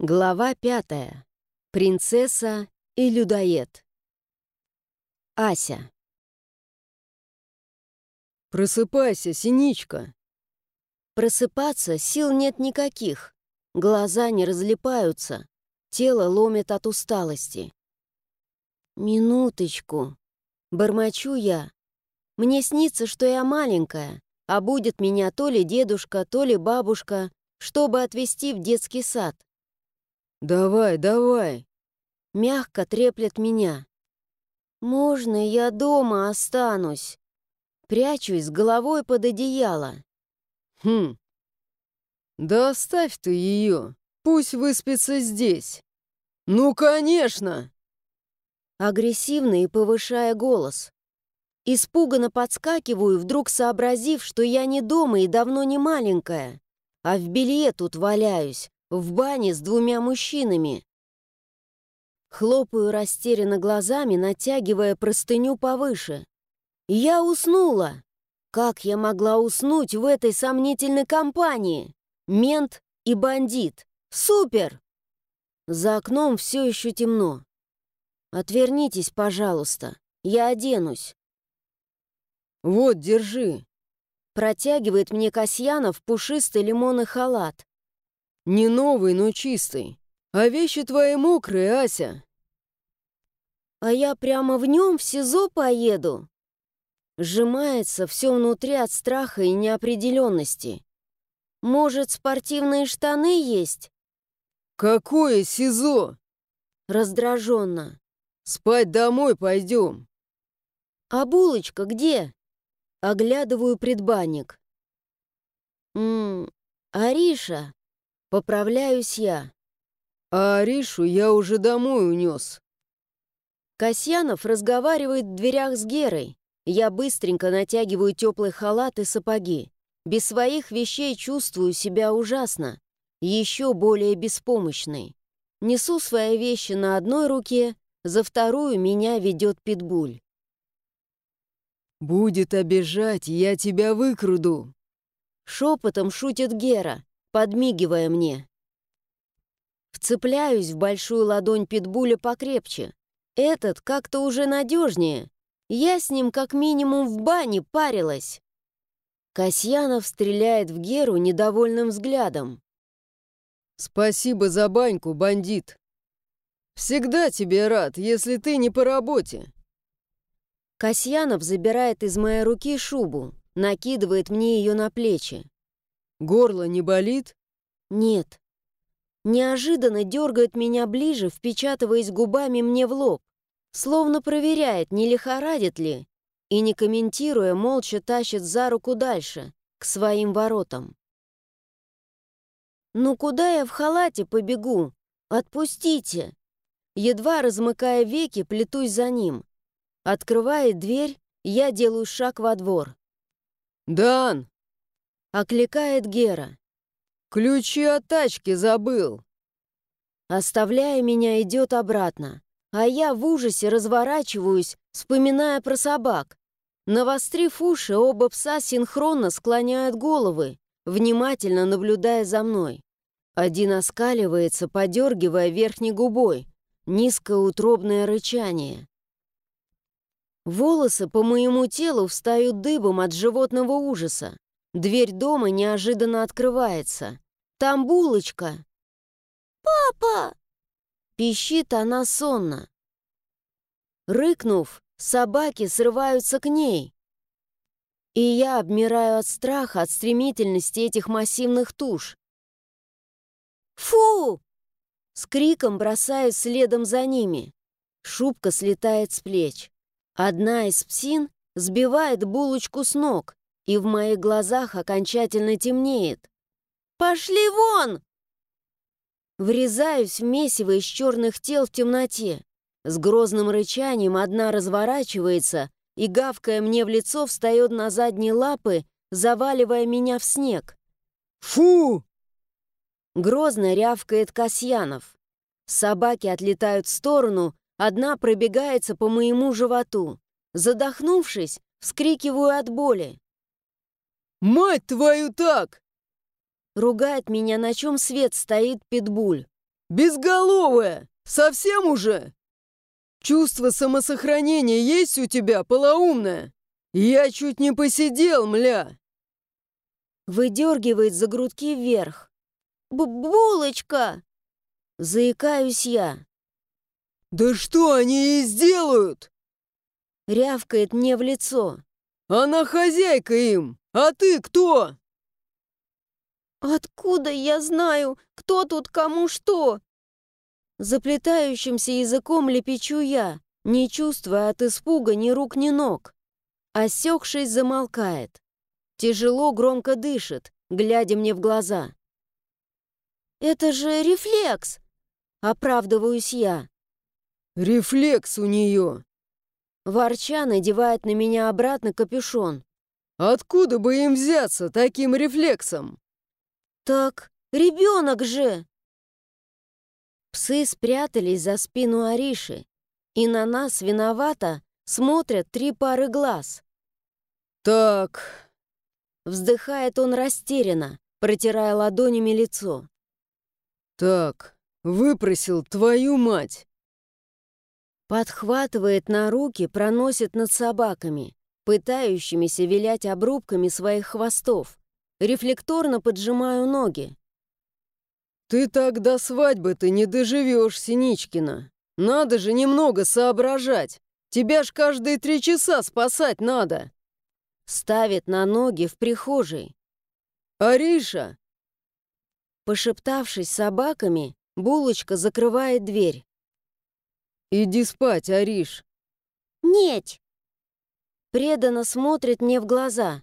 Глава пятая. Принцесса и людоед. Ася. «Просыпайся, синичка!» Просыпаться сил нет никаких. Глаза не разлипаются. Тело ломит от усталости. «Минуточку!» Бормочу я. Мне снится, что я маленькая, а будет меня то ли дедушка, то ли бабушка, чтобы отвезти в детский сад. «Давай, давай!» Мягко треплет меня. «Можно я дома останусь?» Прячусь головой под одеяло. «Хм, да оставь ты ее, пусть выспится здесь». «Ну, конечно!» Агрессивно и повышая голос. Испуганно подскакиваю, вдруг сообразив, что я не дома и давно не маленькая, а в белье тут валяюсь, в бане с двумя мужчинами. Хлопаю растерянно глазами, натягивая простыню повыше. Я уснула. Как я могла уснуть в этой сомнительной компании? Мент и бандит. Супер! За окном все еще темно. Отвернитесь, пожалуйста. Я оденусь. Вот, держи. Протягивает мне Касьянов пушистый лимонный халат. Не новый, но чистый. А вещи твои мокрые, Ася. А я прямо в нем в СИЗО поеду. Сжимается все внутри от страха и неопределенности. Может, спортивные штаны есть? Какое СИЗО? Раздраженно. Спать домой пойдем. А булочка где? Оглядываю предбанник. Ммм, Ариша, Поправляюсь я. А Аришу я уже домой унес. Касьянов разговаривает в дверях с Герой. Я быстренько натягиваю теплый халат и сапоги. Без своих вещей чувствую себя ужасно. Еще более беспомощной. Несу свои вещи на одной руке, за вторую меня ведет питбуль. «Будет обижать, я тебя выкруду!» Шепотом шутит Гера подмигивая мне. Вцепляюсь в большую ладонь питбуля покрепче. Этот как-то уже надежнее. Я с ним как минимум в бане парилась. Касьянов стреляет в Геру недовольным взглядом. «Спасибо за баньку, бандит. Всегда тебе рад, если ты не по работе». Касьянов забирает из моей руки шубу, накидывает мне ее на плечи. Горло не болит? Нет. Неожиданно дергает меня ближе, впечатываясь губами мне в лоб, словно проверяет, не лихорадит ли, и, не комментируя, молча тащит за руку дальше, к своим воротам. «Ну куда я в халате побегу? Отпустите!» Едва размыкая веки, плетусь за ним. Открывает дверь, я делаю шаг во двор. «Дан!» Окликает Гера. «Ключи от тачки забыл!» Оставляя меня, идет обратно. А я в ужасе разворачиваюсь, вспоминая про собак. Навострив уши, оба пса синхронно склоняют головы, внимательно наблюдая за мной. Один оскаливается, подергивая верхней губой. Низкое утробное рычание. Волосы по моему телу встают дыбом от животного ужаса. Дверь дома неожиданно открывается. Там булочка. «Папа!» Пищит она сонно. Рыкнув, собаки срываются к ней. И я обмираю от страха, от стремительности этих массивных туш. «Фу!» С криком бросаюсь следом за ними. Шубка слетает с плеч. Одна из псин сбивает булочку с ног и в моих глазах окончательно темнеет. «Пошли вон!» Врезаюсь в месиво из черных тел в темноте. С грозным рычанием одна разворачивается и, гавкая мне в лицо, встает на задние лапы, заваливая меня в снег. «Фу!» Грозно рявкает Касьянов. Собаки отлетают в сторону, одна пробегается по моему животу. Задохнувшись, вскрикиваю от боли. «Мать твою так!» Ругает меня, на чем свет стоит питбуль. Безголовая! Совсем уже? Чувство самосохранения есть у тебя, полоумная? Я чуть не посидел, мля!» Выдергивает за грудки вверх. Б «Булочка!» Заикаюсь я. «Да что они ей сделают?» Рявкает мне в лицо. «Она хозяйка им, а ты кто?» «Откуда я знаю, кто тут кому что?» Заплетающимся языком лепечу я, не чувствуя от испуга ни рук, ни ног. Осекшись, замолкает. Тяжело, громко дышит, глядя мне в глаза. «Это же рефлекс!» — оправдываюсь я. «Рефлекс у нее!» Ворча надевает на меня обратно капюшон. «Откуда бы им взяться таким рефлексом?» «Так, ребенок же!» Псы спрятались за спину Ариши, и на нас виновато смотрят три пары глаз. «Так...» Вздыхает он растерянно, протирая ладонями лицо. «Так, выпросил твою мать!» Подхватывает на руки, проносит над собаками, пытающимися вилять обрубками своих хвостов. Рефлекторно поджимаю ноги. «Ты так до свадьбы-то не доживешь, Синичкина. Надо же немного соображать. Тебя ж каждые три часа спасать надо!» Ставит на ноги в прихожей. «Ариша!» Пошептавшись собаками, булочка закрывает дверь. «Иди спать, Ариш!» «Нет!» Преданно смотрит мне в глаза.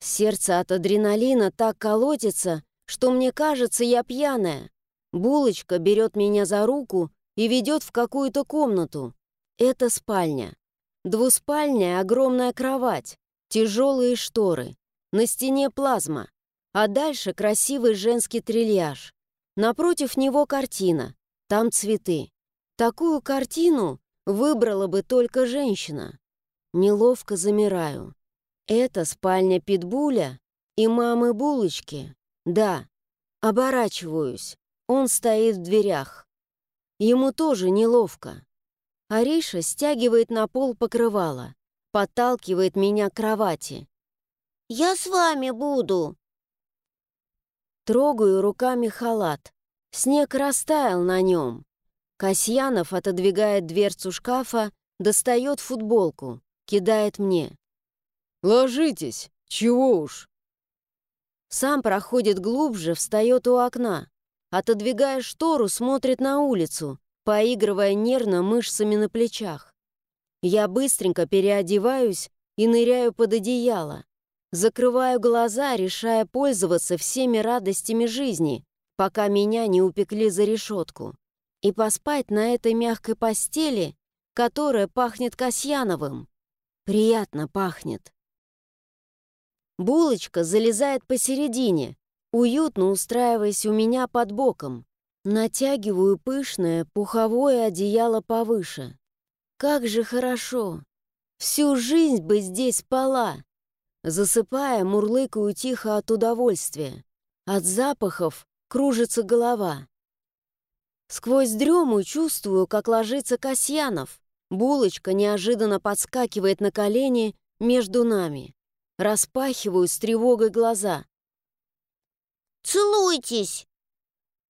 Сердце от адреналина так колотится, что мне кажется, я пьяная. Булочка берет меня за руку и ведет в какую-то комнату. Это спальня. Двуспальная огромная кровать, тяжелые шторы, на стене плазма, а дальше красивый женский трильяж. Напротив него картина, там цветы. Такую картину выбрала бы только женщина. Неловко замираю. Это спальня Питбуля и мамы Булочки. Да, оборачиваюсь. Он стоит в дверях. Ему тоже неловко. Ариша стягивает на пол покрывало, подталкивает меня к кровати. «Я с вами буду!» Трогаю руками халат. Снег растаял на нем. Касьянов отодвигает дверцу шкафа, достает футболку, кидает мне. «Ложитесь, чего уж!» Сам проходит глубже, встает у окна. Отодвигая штору, смотрит на улицу, поигрывая нервно мышцами на плечах. Я быстренько переодеваюсь и ныряю под одеяло. Закрываю глаза, решая пользоваться всеми радостями жизни, пока меня не упекли за решетку. И поспать на этой мягкой постели, которая пахнет Касьяновым. Приятно пахнет. Булочка залезает посередине, уютно устраиваясь у меня под боком. Натягиваю пышное пуховое одеяло повыше. Как же хорошо! Всю жизнь бы здесь спала. Засыпая, мурлыкаю тихо от удовольствия. От запахов кружится голова. Сквозь дрему чувствую, как ложится Касьянов. Булочка неожиданно подскакивает на колени между нами. Распахиваю с тревогой глаза. «Целуйтесь!»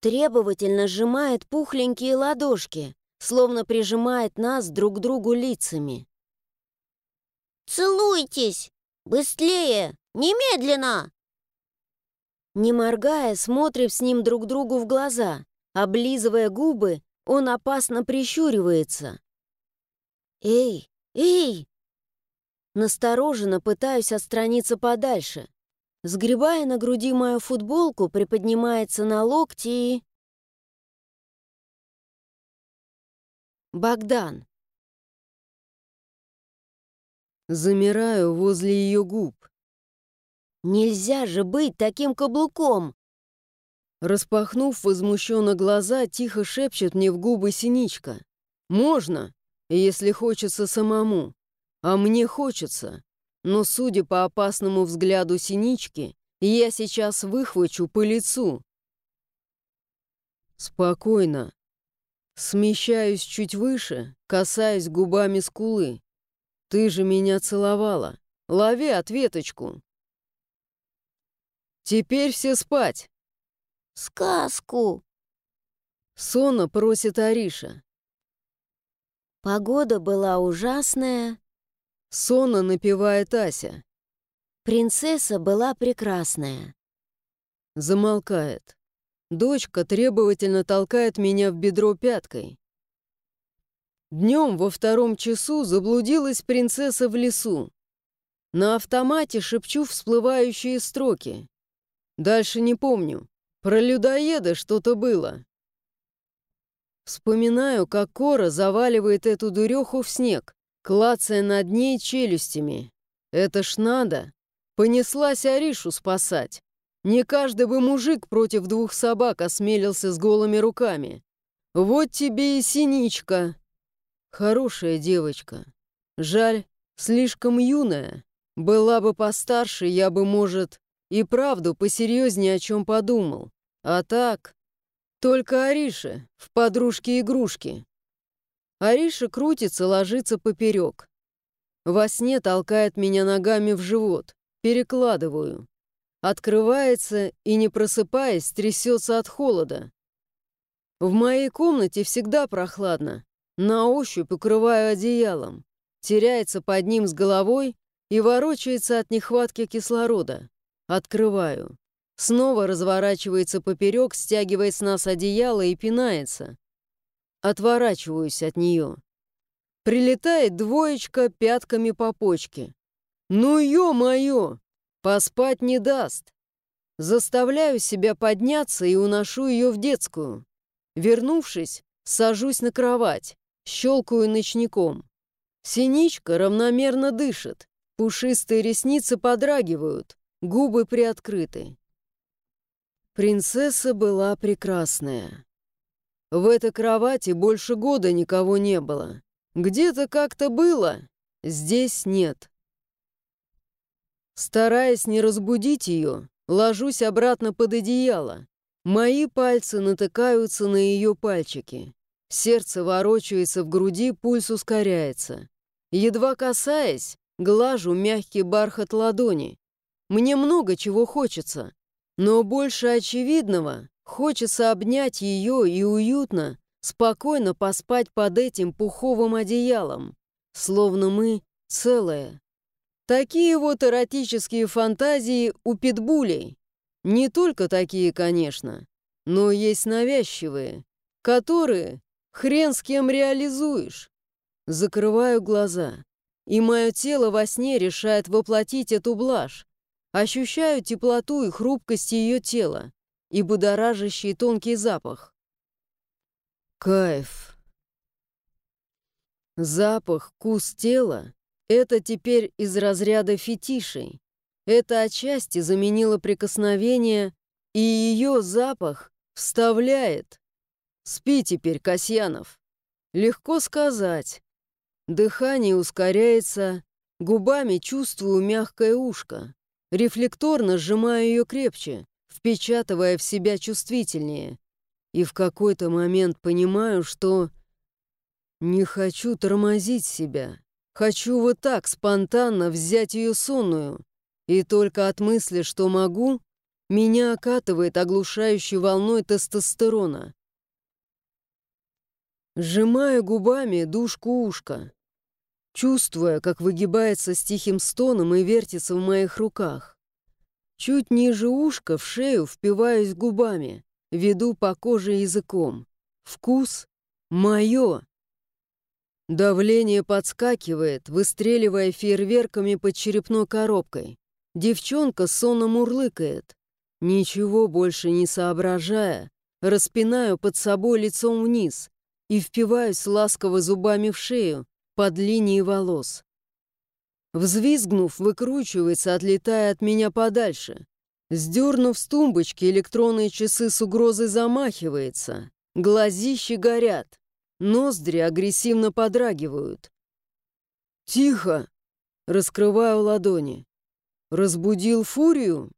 Требовательно сжимает пухленькие ладошки, словно прижимает нас друг к другу лицами. «Целуйтесь! Быстрее! Немедленно!» Не моргая, смотрим с ним друг другу в глаза. Облизывая губы, он опасно прищуривается. «Эй, эй!» Настороженно пытаюсь отстраниться подальше. Сгребая на груди мою футболку, приподнимается на локти и... Богдан. Замираю возле ее губ. Нельзя же быть таким каблуком! Распахнув возмущенно глаза, тихо шепчет мне в губы синичка. «Можно, если хочется самому. А мне хочется. Но, судя по опасному взгляду синички, я сейчас выхвачу по лицу. Спокойно. Смещаюсь чуть выше, касаясь губами скулы. Ты же меня целовала. Лови ответочку. Теперь все спать. Сказку. Сонно просит Ариша. Погода была ужасная. Сонно напевает Ася. Принцесса была прекрасная. Замолкает. Дочка требовательно толкает меня в бедро пяткой. Днем во втором часу заблудилась принцесса в лесу. На автомате шепчу всплывающие строки. Дальше не помню. Про людоеда что-то было. Вспоминаю, как Кора заваливает эту дуреху в снег, клацая над ней челюстями. Это ж надо. Понеслась Аришу спасать. Не каждый бы мужик против двух собак осмелился с голыми руками. Вот тебе и синичка. Хорошая девочка. Жаль, слишком юная. Была бы постарше, я бы, может, и правду посерьезнее о чем подумал. А так... Только Ариша в подружки-игрушки. Ариша крутится, ложится поперек. Во сне толкает меня ногами в живот. Перекладываю. Открывается и, не просыпаясь, трясется от холода. В моей комнате всегда прохладно. На ощупь укрываю одеялом. Теряется под ним с головой и ворочается от нехватки кислорода. Открываю. Снова разворачивается поперек, стягивает с нас одеяло и пинается. Отворачиваюсь от нее. Прилетает двоечка пятками по почке. Ну ё-моё! Поспать не даст. Заставляю себя подняться и уношу ее в детскую. Вернувшись, сажусь на кровать, щелкаю ночником. Синичка равномерно дышит, пушистые ресницы подрагивают, губы приоткрыты. Принцесса была прекрасная. В этой кровати больше года никого не было. Где-то как-то было, здесь нет. Стараясь не разбудить ее, ложусь обратно под одеяло. Мои пальцы натыкаются на ее пальчики. Сердце ворочается в груди, пульс ускоряется. Едва касаясь, глажу мягкий бархат ладони. Мне много чего хочется. Но больше очевидного хочется обнять ее и уютно, спокойно поспать под этим пуховым одеялом, словно мы целое. Такие вот эротические фантазии у питбулей. Не только такие, конечно, но есть навязчивые, которые хрен с кем реализуешь. Закрываю глаза, и мое тело во сне решает воплотить эту блажь, Ощущаю теплоту и хрупкость ее тела и будоражащий тонкий запах. Кайф. Запах, вкус тела — это теперь из разряда фетишей. Это отчасти заменило прикосновение, и ее запах вставляет. Спи теперь, Касьянов. Легко сказать. Дыхание ускоряется, губами чувствую мягкое ушко. Рефлекторно сжимаю ее крепче, впечатывая в себя чувствительнее. И в какой-то момент понимаю, что не хочу тормозить себя. Хочу вот так спонтанно взять ее сонную. И только от мысли, что могу, меня окатывает оглушающей волной тестостерона. Сжимаю губами дужку ушка чувствуя, как выгибается с тихим стоном и вертится в моих руках. Чуть ниже ушка в шею впиваюсь губами, веду по коже языком. Вкус — мое. Давление подскакивает, выстреливая фейерверками под черепной коробкой. Девчонка сонно мурлыкает. Ничего больше не соображая, распинаю под собой лицом вниз и впиваюсь ласково зубами в шею, под линией волос. Взвизгнув, выкручивается, отлетая от меня подальше. Сдернув с тумбочки электронные часы с угрозой замахивается. Глазищи горят. Ноздри агрессивно подрагивают. «Тихо!» — раскрываю ладони. «Разбудил фурию?»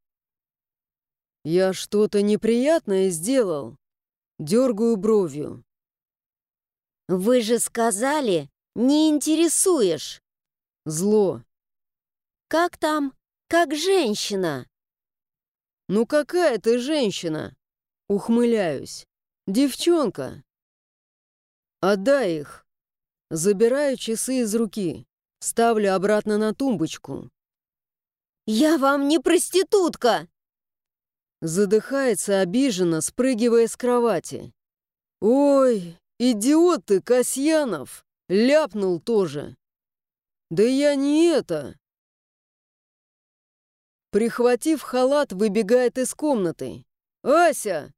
«Я что-то неприятное сделал?» Дергаю бровью. «Вы же сказали, не интересуешь!» Зло. «Как там? Как женщина?» «Ну какая ты женщина?» Ухмыляюсь. «Девчонка!» «Отдай их!» Забираю часы из руки, ставлю обратно на тумбочку. «Я вам не проститутка!» Задыхается обиженно, спрыгивая с кровати. «Ой, идиот ты, Касьянов!» Ляпнул тоже. «Да я не это!» Прихватив халат, выбегает из комнаты. «Ася!»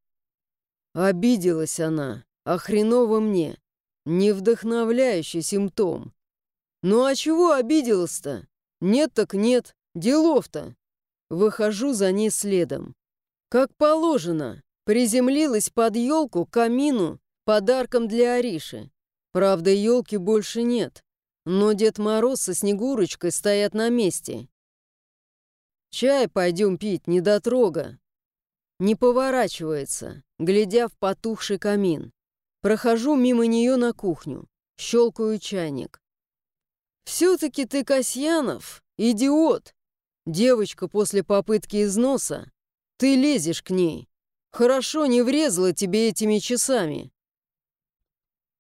Обиделась она, а хреново мне. Невдохновляющий симптом. Ну а чего обиделась-то? Нет так нет, делов-то. Выхожу за ней следом. Как положено, приземлилась под елку, камину, подарком для Ариши. Правда, елки больше нет, но Дед Мороз со Снегурочкой стоят на месте. «Чай пойдем пить, недотрога!» Не поворачивается, глядя в потухший камин. Прохожу мимо нее на кухню, щелкаю чайник. «Все-таки ты, Касьянов, идиот! Девочка после попытки износа ты лезешь к ней. Хорошо не врезала тебе этими часами.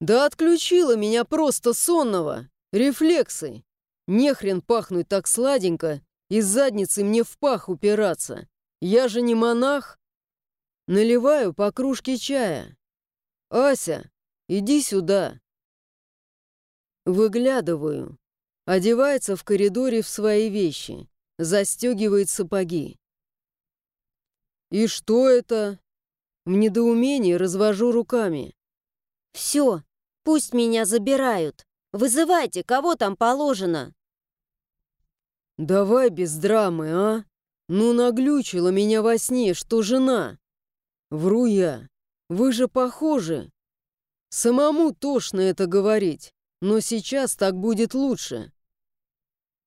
Да отключила меня просто сонного. Рефлексы. Нехрен пахнуть так сладенько и с задницы мне в пах упираться. Я же не монах. Наливаю по кружке чая. «Ася, иди сюда!» Выглядываю. Одевается в коридоре в свои вещи. Застегивает сапоги. «И что это?» В недоумении развожу руками. «Все, пусть меня забирают. Вызывайте, кого там положено». «Давай без драмы, а? Ну наглючила меня во сне, что жена». «Вру я. Вы же похожи. Самому тошно это говорить, но сейчас так будет лучше.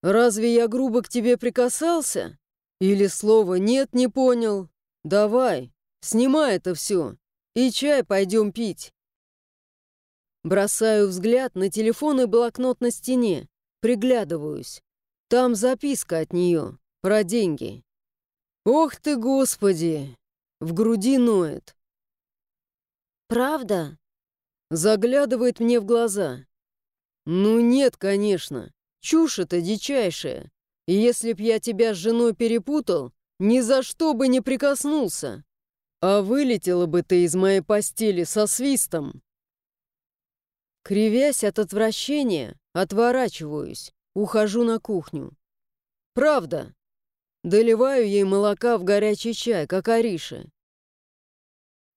Разве я грубо к тебе прикасался? Или слово «нет» не понял?» «Давай, снимай это все, и чай пойдем пить». Бросаю взгляд на телефон и блокнот на стене, приглядываюсь. Там записка от нее, про деньги. «Ох ты, Господи!» В груди ноет. «Правда?» Заглядывает мне в глаза. «Ну нет, конечно. Чушь это дичайшая. И если б я тебя с женой перепутал, ни за что бы не прикоснулся. А вылетела бы ты из моей постели со свистом. Кривясь от отвращения, отворачиваюсь, ухожу на кухню. Правда. Доливаю ей молока в горячий чай, как Ариша.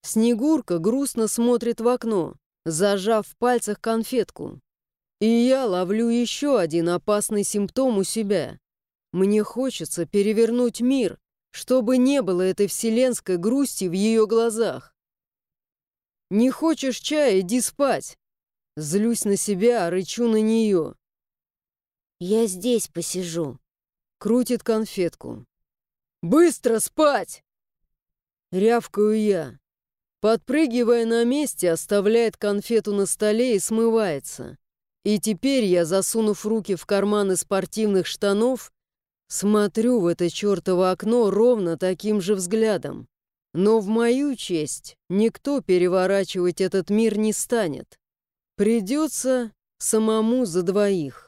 Снегурка грустно смотрит в окно, зажав в пальцах конфетку. И я ловлю еще один опасный симптом у себя. Мне хочется перевернуть мир, чтобы не было этой вселенской грусти в ее глазах. «Не хочешь чая, иди спать!» Злюсь на себя, рычу на нее. «Я здесь посижу», — крутит конфетку. «Быстро спать!» Рявкаю я. Подпрыгивая на месте, оставляет конфету на столе и смывается. И теперь я, засунув руки в карманы спортивных штанов, Смотрю в это чертово окно ровно таким же взглядом. Но в мою честь никто переворачивать этот мир не станет. Придется самому за двоих.